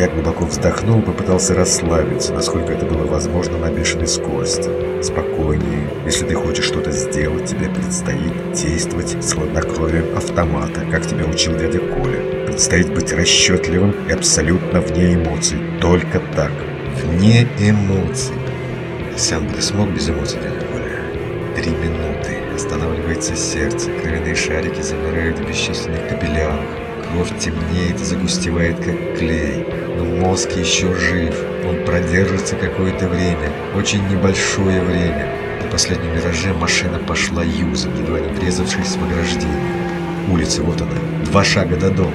Я глубоко вздохнул попытался расслабиться, насколько это было возможно на бешеной скорости. Спокойнее. Если ты хочешь что-то сделать, тебе предстоит действовать с хладнокровием автомата, как тебя учил дядя Коля. Предстоит быть расчетливым и абсолютно вне эмоций. Только так. Вне эмоций. Сам бы ты смог без эмоций, дядя Коля? Три минуты. Останавливается сердце, кровяные шарики замирают в бесчисленных капиллярах. Кровь темнеет и загустевает, как клей. Но мозг еще жив. Он продержится какое-то время. Очень небольшое время. На последнем вираже машина пошла юзом, едва не врезавшись в ограждение. Улица, вот она. Два шага до дома.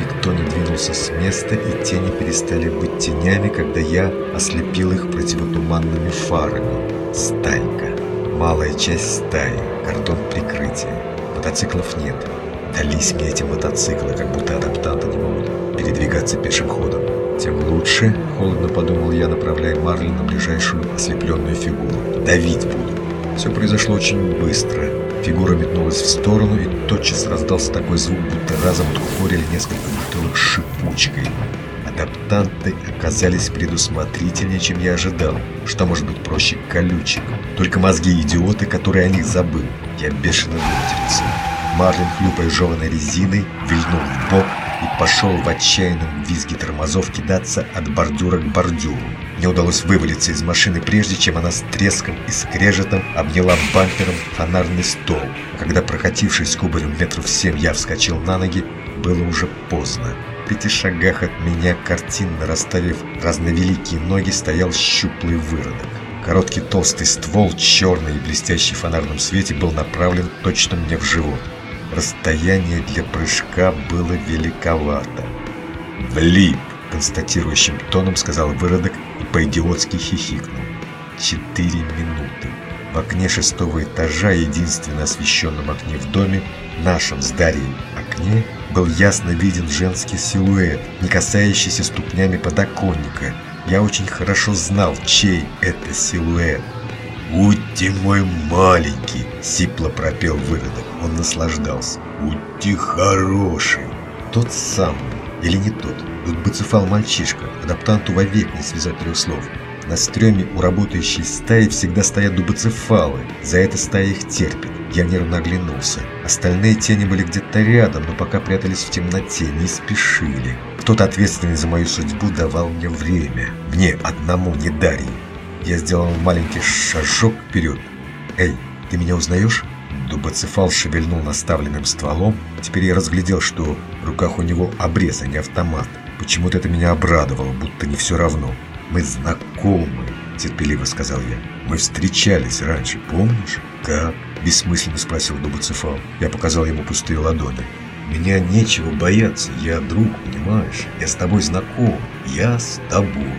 Никто не двинулся с места, и тени перестали быть тенями, когда я ослепил их противотуманными фарами. Стайка. Малая часть стаи. Кордон прикрытия. Мотоциклов нет. Дались мне эти мотоциклы, как будто адаптанты не могут передвигаться пешим ходом. Тем лучше, холодно подумал я, направляя Марли на ближайшую ослепленную фигуру. Давить буду. Все произошло очень быстро. Фигура метнулась в сторону, и тотчас раздался такой звук, будто разом отхорили несколько бутылок шипучкой. Адаптанты оказались предусмотрительнее, чем я ожидал. Что может быть проще колючек? Только мозги идиоты, которые о них забыл. Я бешено выматерился. Марлин, хлюпая жеванной резиной, вильнул в бок и пошел в отчаянном визге тормозов кидаться от бордюра к бордюру. Мне удалось вывалиться из машины, прежде чем она с треском и скрежетом обняла бампером фонарный стол. А когда, прокатившись кубарем метров семь, я вскочил на ноги, было уже поздно. В пяти шагах от меня, картинно расставив разновеликие ноги, стоял щуплый выродок. Короткий толстый ствол, черный и блестящий в фонарном свете, был направлен точно мне в живот. Расстояние для прыжка было великовато. «Влип!» – констатирующим тоном сказал выродок и по-идиотски хихикнул. Четыре минуты. В окне шестого этажа, единственно освещенном окне в доме, нашем с Дарьей окне, был ясно виден женский силуэт, не касающийся ступнями подоконника. Я очень хорошо знал, чей это силуэт. «Будьте мой маленький!» — сипло пропел выродок. Он наслаждался. «Будьте хороший!» Тот самый. Или не тот. Тут быцефал мальчишка. Адаптанту вовек не связать трех слов. На стреме у работающей стаи всегда стоят дубоцефалы. За это стая их терпит. Я нервно оглянулся. Остальные тени были где-то рядом, но пока прятались в темноте, не спешили. Кто-то ответственный за мою судьбу давал мне время. Мне одному, не Дарье. Я сделал маленький шажок вперед. «Эй, ты меня узнаешь?» Дубоцефал шевельнул наставленным стволом. Теперь я разглядел, что в руках у него обрез, а не автомат. Почему-то это меня обрадовало, будто не все равно. «Мы знакомы», — терпеливо сказал я. «Мы встречались раньше, помнишь?» «Как?» — бессмысленно спросил Дубоцефал. Я показал ему пустые ладони. «Меня нечего бояться, я друг, понимаешь? Я с тобой знаком, я с тобой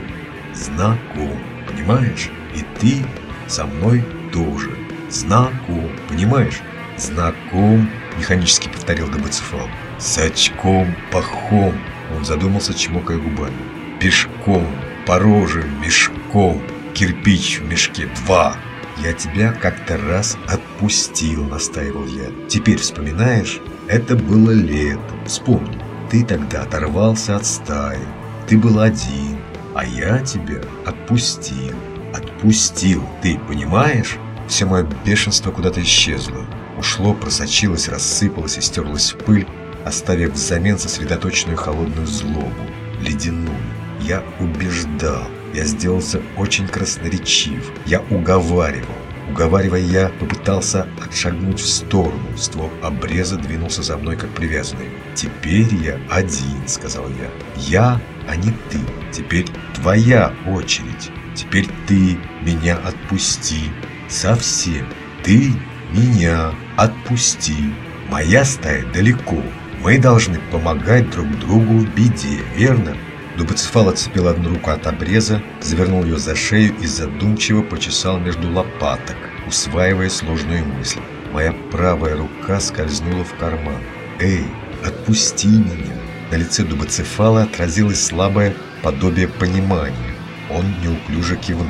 знаком» понимаешь? И ты со мной тоже. Знаком, понимаешь? Знаком, механически повторил Добыцефал. С очком, пахом. Он задумался, чмокая губами. Пешком, по роже, мешком, кирпич в мешке, два. Я тебя как-то раз отпустил, настаивал я. Теперь вспоминаешь? Это было летом. Вспомни, ты тогда оторвался от стаи. Ты был один, а я тебя отпустил. Отпустил, ты понимаешь? Все мое бешенство куда-то исчезло. Ушло, просочилось, рассыпалось и стерлось в пыль, оставив взамен сосредоточенную холодную злобу, ледяную. Я убеждал, я сделался очень красноречив, я уговаривал. Уговаривая, я попытался отшагнуть в сторону. Ствол обреза двинулся за мной, как привязанный. «Теперь я один», — сказал я. «Я, а не ты. Теперь твоя очередь. Теперь ты меня отпусти. Совсем. Ты меня отпусти. Моя стая далеко. Мы должны помогать друг другу в беде, верно?» Дубоцефал отцепил одну руку от обреза, завернул ее за шею и задумчиво почесал между лопаток, усваивая сложную мысль. Моя правая рука скользнула в карман. «Эй, отпусти меня!» На лице Дубоцефала отразилось слабое подобие понимания. Он неуклюже кивнул.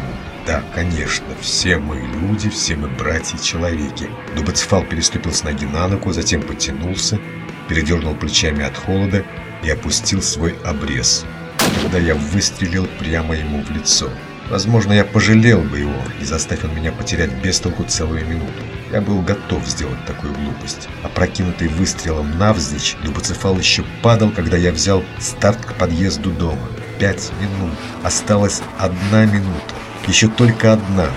«Да, конечно, все мы люди, все мы братья-человеки». Дубоцефал переступил с ноги на ногу, затем потянулся, передернул плечами от холода и опустил свой обрез. когда я выстрелил прямо ему в лицо. Возможно, я пожалел бы его, и заставь он меня потерять без толку целую минуту. Я был готов сделать такую глупость. Опрокинутый выстрелом навзничь, Дубоцефал еще падал, когда я взял старт к подъезду дома. Пять минут. Осталась одна минута. Еще только одна.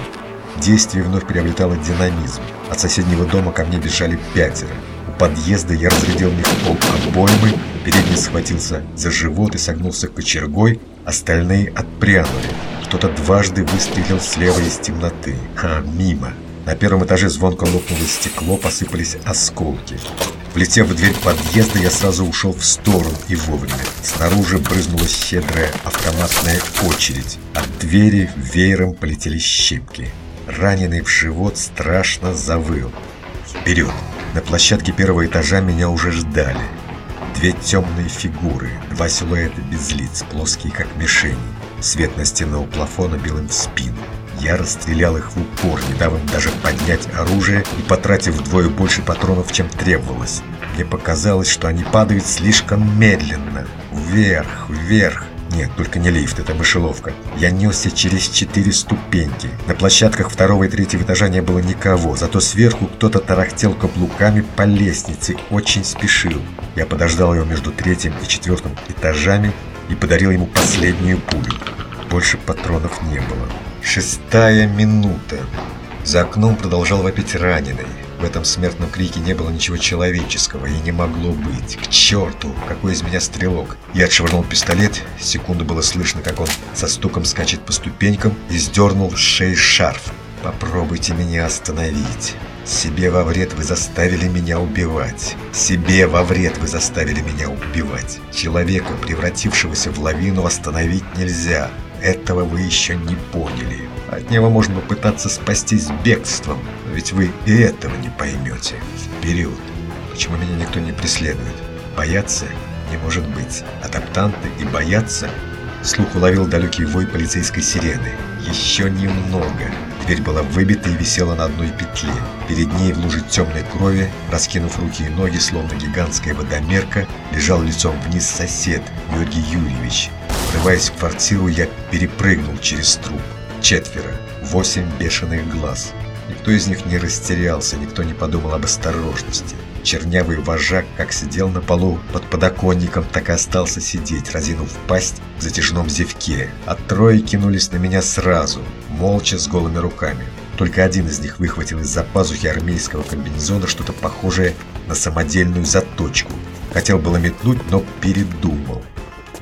Действие вновь приобретало динамизм. От соседнего дома ко мне бежали пятеро. У подъезда я разглядел них пол обоймы, передний схватился за живот и согнулся кочергой, остальные отпрянули. Кто-то дважды выстрелил слева из темноты. Ха, мимо. На первом этаже звонко лопнуло стекло, посыпались осколки. Влетев в дверь подъезда, я сразу ушел в сторону и вовремя. Снаружи брызнула щедрая автоматная очередь. От двери веером полетели щепки. Раненый в живот страшно завыл. Вперед! На площадке первого этажа меня уже ждали. Две темные фигуры, два силуэта без лиц, плоские как мишени. Свет настенного плафона бил им в спину. Я расстрелял их в упор, не дав им даже поднять оружие и потратив вдвое больше патронов, чем требовалось. Мне показалось, что они падают слишком медленно. Вверх, вверх. Нет, только не лифт, это мышеловка. Я несся через четыре ступеньки. На площадках второго и третьего этажа не было никого, зато сверху кто-то тарахтел каблуками по лестнице, очень спешил. Я подождал его между третьим и четвертым этажами и подарил ему последнюю пулю. Больше патронов не было. Шестая минута. За окном продолжал вопить раненый. В этом смертном крике не было ничего человеческого и не могло быть. К черту! Какой из меня стрелок! Я отшвырнул пистолет. Секунду было слышно, как он со стуком скачет по ступенькам и сдернул с шеи шарф. Попробуйте меня остановить. Себе во вред вы заставили меня убивать. Себе во вред вы заставили меня убивать. Человека, превратившегося в лавину, остановить нельзя. Этого вы еще не поняли. От него можно попытаться спастись бегством, ведь вы и этого не поймете. Вперед! Почему меня никто не преследует? Бояться не может быть. Адаптанты и бояться? Слух уловил далекий вой полицейской сирены. Еще немного. Дверь была выбита и висела на одной петле. Перед ней в луже темной крови, раскинув руки и ноги, словно гигантская водомерка, лежал лицом вниз сосед, Георгий Юрьевич. Врываясь в квартиру, я перепрыгнул через труп. Четверо, восемь бешеных глаз. Никто из них не растерялся, никто не подумал об осторожности. Чернявый вожак как сидел на полу под подоконником, так и остался сидеть, разинув пасть в затяжном зевке. А трое кинулись на меня сразу, молча с голыми руками. Только один из них выхватил из-за пазухи армейского комбинезона что-то похожее на самодельную заточку. Хотел было метнуть, но передумал.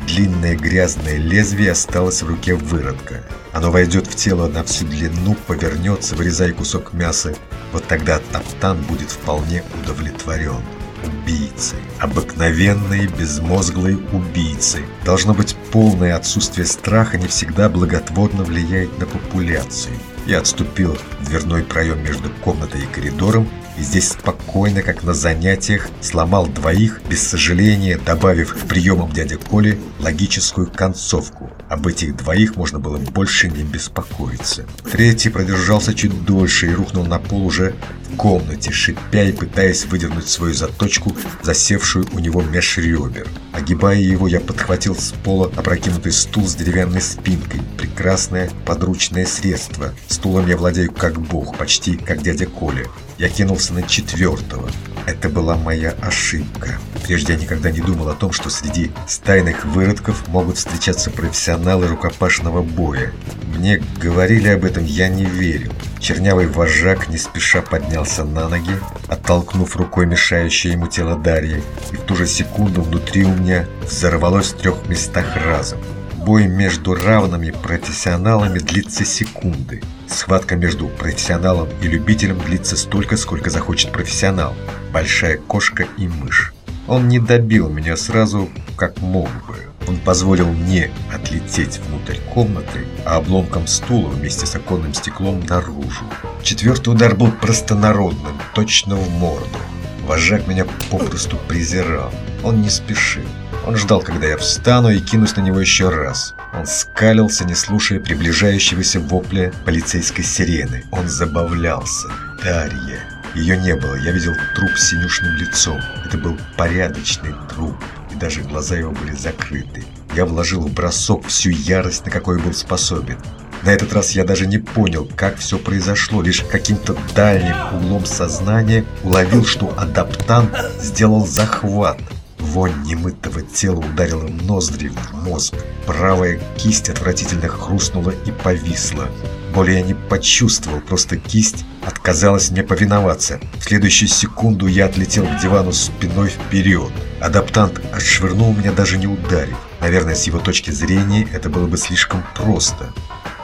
Длинное грязное лезвие осталось в руке выродка. Оно войдет в тело на всю длину, повернется, вырезая кусок мяса. Вот тогда Таптан будет вполне удовлетворен. Убийцы. Обыкновенные, безмозглые убийцы. Должно быть, полное отсутствие страха не всегда благотворно влияет на популяцию. Я отступил в дверной проем между комнатой и коридором и здесь спокойно, как на занятиях, сломал двоих, без сожаления добавив к приемам дяди Коли логическую концовку. Об этих двоих можно было больше не беспокоиться. Третий продержался чуть дольше и рухнул на пол уже в комнате, шипя и пытаясь выдернуть свою заточку, засевшую у него меж ребер. Огибая его, я подхватил с пола опрокинутый стул с деревянной спинкой. Прекрасное подручное средство. Стулом я владею как бог, почти как дядя Коля. Я кинулся на четвертого. Это была моя ошибка. Прежде я никогда не думал о том, что среди стайных выродков могут встречаться профессионалы рукопашного боя. Мне говорили об этом, я не верил. Чернявый вожак не спеша поднялся на ноги, оттолкнув рукой мешающее ему тело Дарьи, и в ту же секунду внутри у меня взорвалось в трех местах разом. Бой между равными профессионалами длится секунды. Схватка между профессионалом и любителем длится столько, сколько захочет профессионал. Большая кошка и мышь. Он не добил меня сразу, как мог бы. Он позволил мне отлететь внутрь комнаты, а обломком стула вместе с оконным стеклом наружу. Четвертый удар был простонародным, точно в морду. Вожак меня попросту презирал. Он не спешил. Он ждал, когда я встану и кинусь на него еще раз. Он скалился, не слушая приближающегося вопля полицейской сирены. Он забавлялся. Дарья. Ее не было. Я видел труп с синюшным лицом. Это был порядочный труп. И даже глаза его были закрыты. я вложил в бросок всю ярость, на какой был способен. На этот раз я даже не понял, как все произошло, лишь каким-то дальним углом сознания уловил, что адаптант сделал захват. Вонь немытого тела ударила в ноздри, в мозг. Правая кисть отвратительно хрустнула и повисла. Боли я не почувствовал, просто кисть отказалась мне повиноваться. В следующую секунду я отлетел к дивану спиной вперед. Адаптант отшвырнул меня даже не ударив. Наверное, с его точки зрения это было бы слишком просто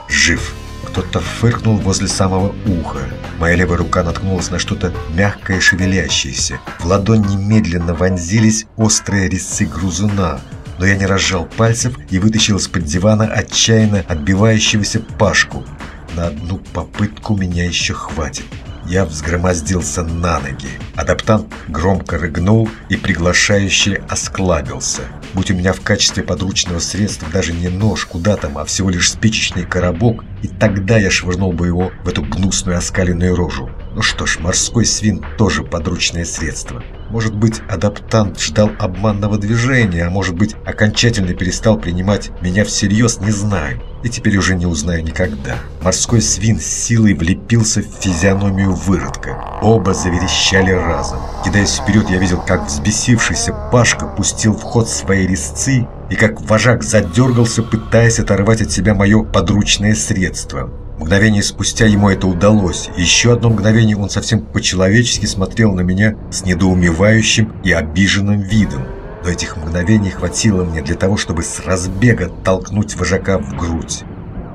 жив. Кто-то фыркнул возле самого уха. Моя левая рука наткнулась на что-то мягкое шевелящееся. В ладонь немедленно вонзились острые резцы грузуна. Но я не разжал пальцев и вытащил из-под дивана отчаянно отбивающегося Пашку. На одну попытку меня еще хватит. Я взгромоздился на ноги. Адаптант громко рыгнул и приглашающе осклабился. Будь у меня в качестве подручного средства даже не нож, куда там, а всего лишь спичечный коробок, и тогда я швырнул бы его в эту гнусную оскаленную рожу. Ну что ж, морской свин тоже подручное средство. Может быть, адаптант ждал обманного движения, а может быть, окончательно перестал принимать меня всерьез, не знаю. И теперь уже не узнаю никогда. Морской свин с силой влепился в физиономию выродка. Оба заверещали разом. Кидаясь вперед, я видел, как взбесившийся Пашка пустил в ход свои резцы и как вожак задергался, пытаясь оторвать от себя мое подручное средство. Мгновение спустя ему это удалось. Еще одно мгновение он совсем по-человечески смотрел на меня с недоумевающим и обиженным видом. Но этих мгновений хватило мне для того, чтобы с разбега толкнуть вожака в грудь.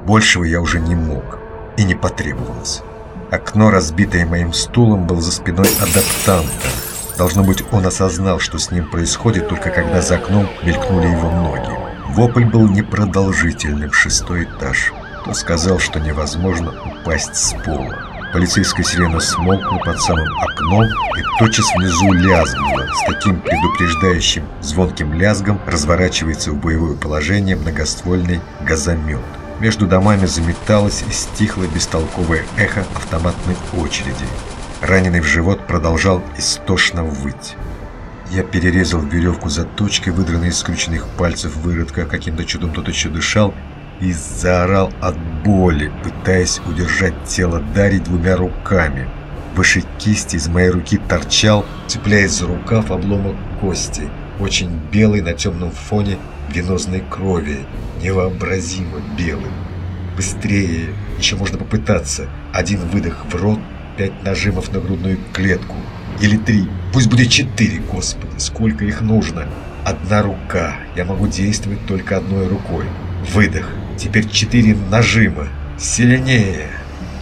Большего я уже не мог и не потребовалось. Окно, разбитое моим стулом, было за спиной адаптанта. Должно быть, он осознал, что с ним происходит, только когда за окном мелькнули его ноги. Вопль был непродолжительным, шестой этаж. Кто сказал, что невозможно упасть с пола? Полицейская сирена смолкла под самым окном и тотчас внизу лязгнула. С таким предупреждающим звонким лязгом разворачивается в боевое положение многоствольный газомет. Между домами заметалось и стихло бестолковое эхо автоматной очереди. Раненый в живот продолжал истошно выть. Я перерезал веревку за точкой, выдранной из скрюченных пальцев выродка, каким-то чудом тот еще дышал, и заорал от боли, пытаясь удержать тело Дарьи двумя руками. Выше кисти из моей руки торчал, цепляясь за рукав, обломок кости, очень белый на темном фоне венозной крови, невообразимо белый. Быстрее, еще можно попытаться. Один выдох в рот, пять нажимов на грудную клетку. Или три, пусть будет четыре, господи, сколько их нужно. Одна рука, я могу действовать только одной рукой. Выдох. Теперь четыре нажима. Сильнее.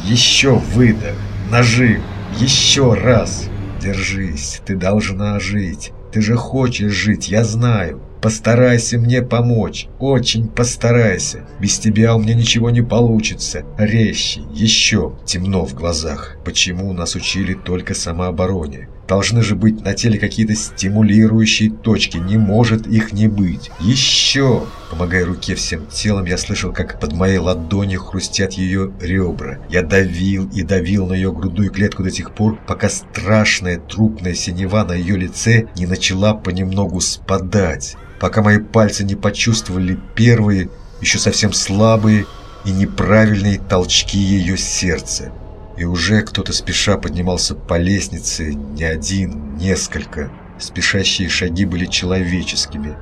Еще выдох. Нажим. Еще раз. Держись. Ты должна жить. Ты же хочешь жить, я знаю. Постарайся мне помочь. Очень постарайся. Без тебя у меня ничего не получится. Резче. Еще. Темно в глазах. Почему нас учили только самообороне? Должны же быть на теле какие-то стимулирующие точки. Не может их не быть. Еще. Помогая руке всем телом, я слышал, как под моей ладонью хрустят ее ребра. Я давил и давил на ее грудную клетку до тех пор, пока страшная трупная синева на ее лице не начала понемногу спадать пока мои пальцы не почувствовали первые, еще совсем слабые и неправильные толчки ее сердца. И уже кто-то спеша поднимался по лестнице, не один, несколько. Спешащие шаги были человеческими.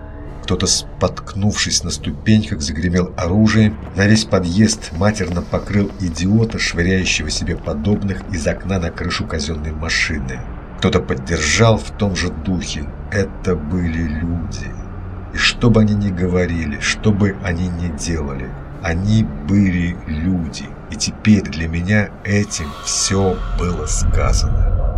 Кто-то, споткнувшись на ступеньках, загремел оружием. На весь подъезд матерно покрыл идиота, швыряющего себе подобных из окна на крышу казенной машины. Кто-то поддержал в том же духе. Это были люди. И что бы они ни говорили, что бы они ни делали, они были люди. И теперь для меня этим все было сказано.